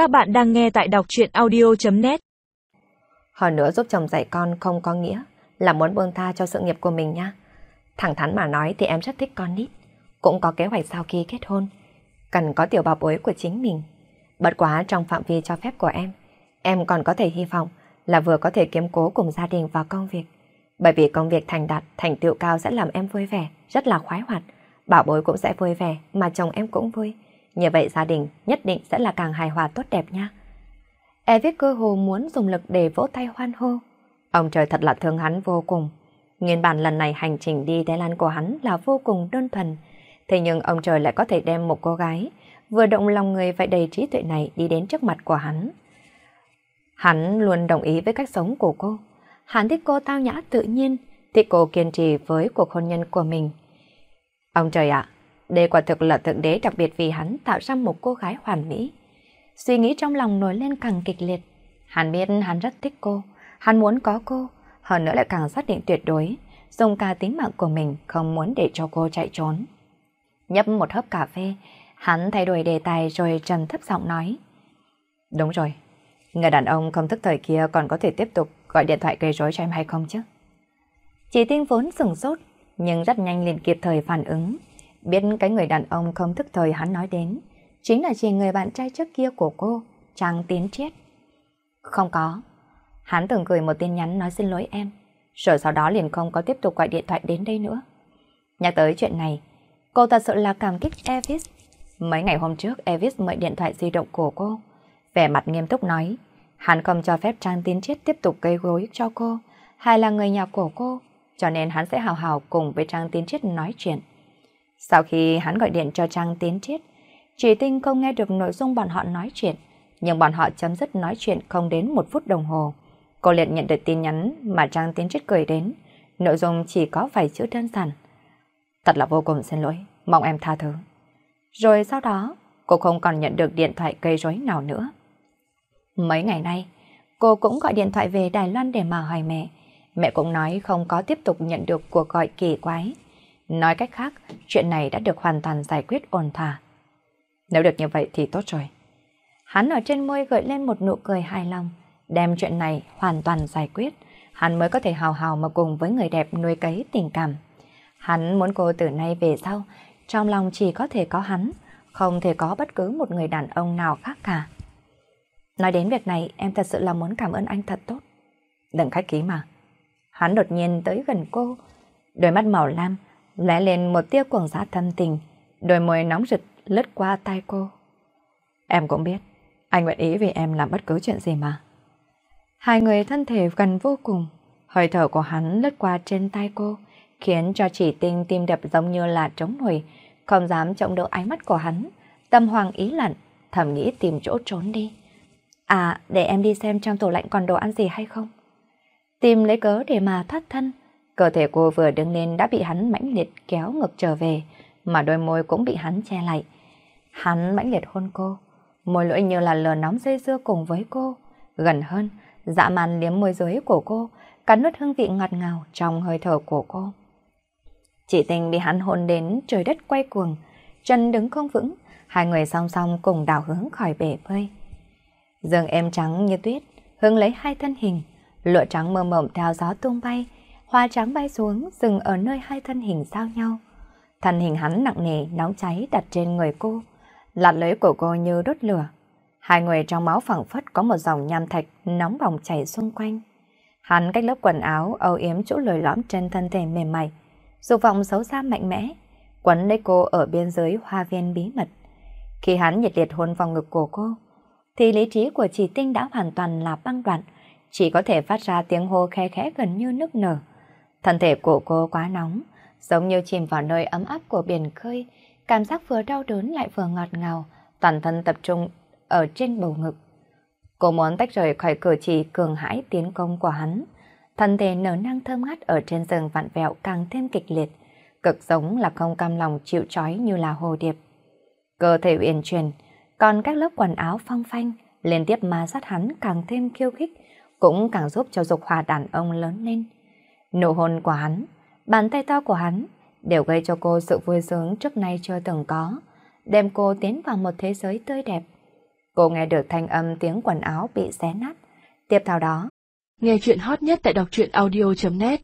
Các bạn đang nghe tại đọc truyện audio.net Hơn nữa giúp chồng dạy con không có nghĩa là muốn buông tha cho sự nghiệp của mình nha. Thẳng thắn mà nói thì em rất thích con nít. Cũng có kế hoạch sau khi kết hôn. Cần có tiểu bảo bối của chính mình. Bất quá trong phạm vi cho phép của em, em còn có thể hy vọng là vừa có thể kiếm cố cùng gia đình và công việc. Bởi vì công việc thành đạt, thành tựu cao sẽ làm em vui vẻ, rất là khoái hoạt. Bảo bối cũng sẽ vui vẻ, mà chồng em cũng vui. Như vậy gia đình nhất định sẽ là càng hài hòa tốt đẹp nha. Evic cơ hồ muốn dùng lực để vỗ tay hoan hô. Ông trời thật là thương hắn vô cùng. Nguyên bản lần này hành trình đi Thái Lan của hắn là vô cùng đơn thuần. Thế nhưng ông trời lại có thể đem một cô gái vừa động lòng người vậy đầy trí tuệ này đi đến trước mặt của hắn. Hắn luôn đồng ý với cách sống của cô. Hắn thích cô tao nhã tự nhiên, thích cô kiên trì với cuộc hôn nhân của mình. Ông trời ạ, đây quả thực là thượng đế đặc biệt vì hắn tạo ra một cô gái hoàn mỹ. Suy nghĩ trong lòng nổi lên càng kịch liệt. Hắn biết hắn rất thích cô, hắn muốn có cô, hơn nữa lại càng xác định tuyệt đối, dùng cả tính mạng của mình không muốn để cho cô chạy trốn. Nhấp một hớp cà phê, hắn thay đổi đề tài rồi trầm thấp giọng nói. Đúng rồi, người đàn ông không thức thời kia còn có thể tiếp tục gọi điện thoại gây rối cho em hay không chứ? Chị Tinh vốn sừng sốt, nhưng rất nhanh liền kịp thời phản ứng. Biết cái người đàn ông không thức thời hắn nói đến, chính là chỉ người bạn trai trước kia của cô, Trang Tiến Triết. Không có. Hắn từng gửi một tin nhắn nói xin lỗi em, rồi sau đó liền không có tiếp tục gọi điện thoại đến đây nữa. Nhắc tới chuyện này, cô thật sự là cảm kích Evis. Mấy ngày hôm trước, Evis mượn điện thoại di động của cô. Vẻ mặt nghiêm túc nói, hắn không cho phép Trang Tiến Triết tiếp tục gây gối cho cô, hay là người nhà của cô, cho nên hắn sẽ hào hào cùng với Trang Tiến Triết nói chuyện. Sau khi hắn gọi điện cho Trang Tiến Triết, chỉ tinh không nghe được nội dung bọn họ nói chuyện, nhưng bọn họ chấm dứt nói chuyện không đến một phút đồng hồ. Cô liền nhận được tin nhắn mà Trang Tiến Triết gửi đến, nội dung chỉ có vài chữ đơn giản. Thật là vô cùng xin lỗi, mong em tha thứ. Rồi sau đó, cô không còn nhận được điện thoại gây rối nào nữa. Mấy ngày nay, cô cũng gọi điện thoại về Đài Loan để mà hỏi mẹ. Mẹ cũng nói không có tiếp tục nhận được cuộc gọi kỳ quái. Nói cách khác, chuyện này đã được hoàn toàn giải quyết ổn thỏa. Nếu được như vậy thì tốt rồi. Hắn ở trên môi gợi lên một nụ cười hài lòng, đem chuyện này hoàn toàn giải quyết. Hắn mới có thể hào hào mà cùng với người đẹp nuôi cấy tình cảm. Hắn muốn cô từ nay về sau, trong lòng chỉ có thể có hắn, không thể có bất cứ một người đàn ông nào khác cả. Nói đến việc này, em thật sự là muốn cảm ơn anh thật tốt. Đừng khách ký mà. Hắn đột nhiên tới gần cô, đôi mắt màu lam, lóe lên một tia cuồng giá thâm tình, đôi môi nóng rực lướt qua tay cô. Em cũng biết, anh nguyện ý vì em làm bất cứ chuyện gì mà. Hai người thân thể gần vô cùng, hơi thở của hắn lướt qua trên tay cô, khiến cho chỉ tinh tim đập giống như là trống nổi, không dám chống đỡ ánh mắt của hắn, tâm hoàng ý lặn, thầm nghĩ tìm chỗ trốn đi. À, để em đi xem trong tủ lạnh còn đồ ăn gì hay không? Tìm lấy cớ để mà thoát thân, Cơ thể cô vừa đứng lên đã bị hắn mãnh liệt kéo ngược trở về, mà đôi môi cũng bị hắn che lại. Hắn mãnh liệt hôn cô, môi lưỡi như là lờ nóng dây dưa cùng với cô. Gần hơn, dạ màn liếm môi dưới của cô, cắn nuốt hương vị ngọt ngào trong hơi thở của cô. Chị tình bị hắn hôn đến trời đất quay cuồng, chân đứng không vững, hai người song song cùng đảo hướng khỏi bể bơi. Dương em trắng như tuyết, hướng lấy hai thân hình, lụa trắng mơ mộng theo gió tung bay, hoa trắng bay xuống dừng ở nơi hai thân hình giao nhau. Thân hình hắn nặng nề, nóng cháy đặt trên người cô, lạt lưỡi của cô như đốt lửa. Hai người trong máu phẳng phất có một dòng nham thạch nóng bỏng chảy xung quanh. Hắn cách lớp quần áo âu yếm chỗ lồi lõm trên thân thể mềm mại, dục vọng xấu xa mạnh mẽ, quấn lấy cô ở biên giới hoa viên bí mật. Khi hắn nhiệt liệt hôn vào ngực của cô, thì lý trí của chị Tinh đã hoàn toàn là băng đoạn, chỉ có thể phát ra tiếng hô khe khẽ gần như nức nở. Thân thể của cô quá nóng, giống như chìm vào nơi ấm áp của biển khơi, cảm giác vừa đau đớn lại vừa ngọt ngào, toàn thân tập trung ở trên bầu ngực. Cô muốn tách rời khỏi cử chỉ cường hãi tiến công của hắn. Thân thể nở năng thơm ngát ở trên giường vặn vẹo càng thêm kịch liệt, cực giống là không cam lòng chịu trói như là hồ điệp. Cơ thể uyển chuyển, còn các lớp quần áo phong phanh liên tiếp ma sát hắn càng thêm khiêu khích, cũng càng giúp cho dục hòa đàn ông lớn lên. Nụ hôn của hắn, bàn tay to của hắn đều gây cho cô sự vui sướng trước nay chưa từng có, đem cô tiến vào một thế giới tươi đẹp. Cô nghe được thanh âm tiếng quần áo bị xé nát. Tiếp theo đó, nghe chuyện hot nhất tại đọc truyện audio.net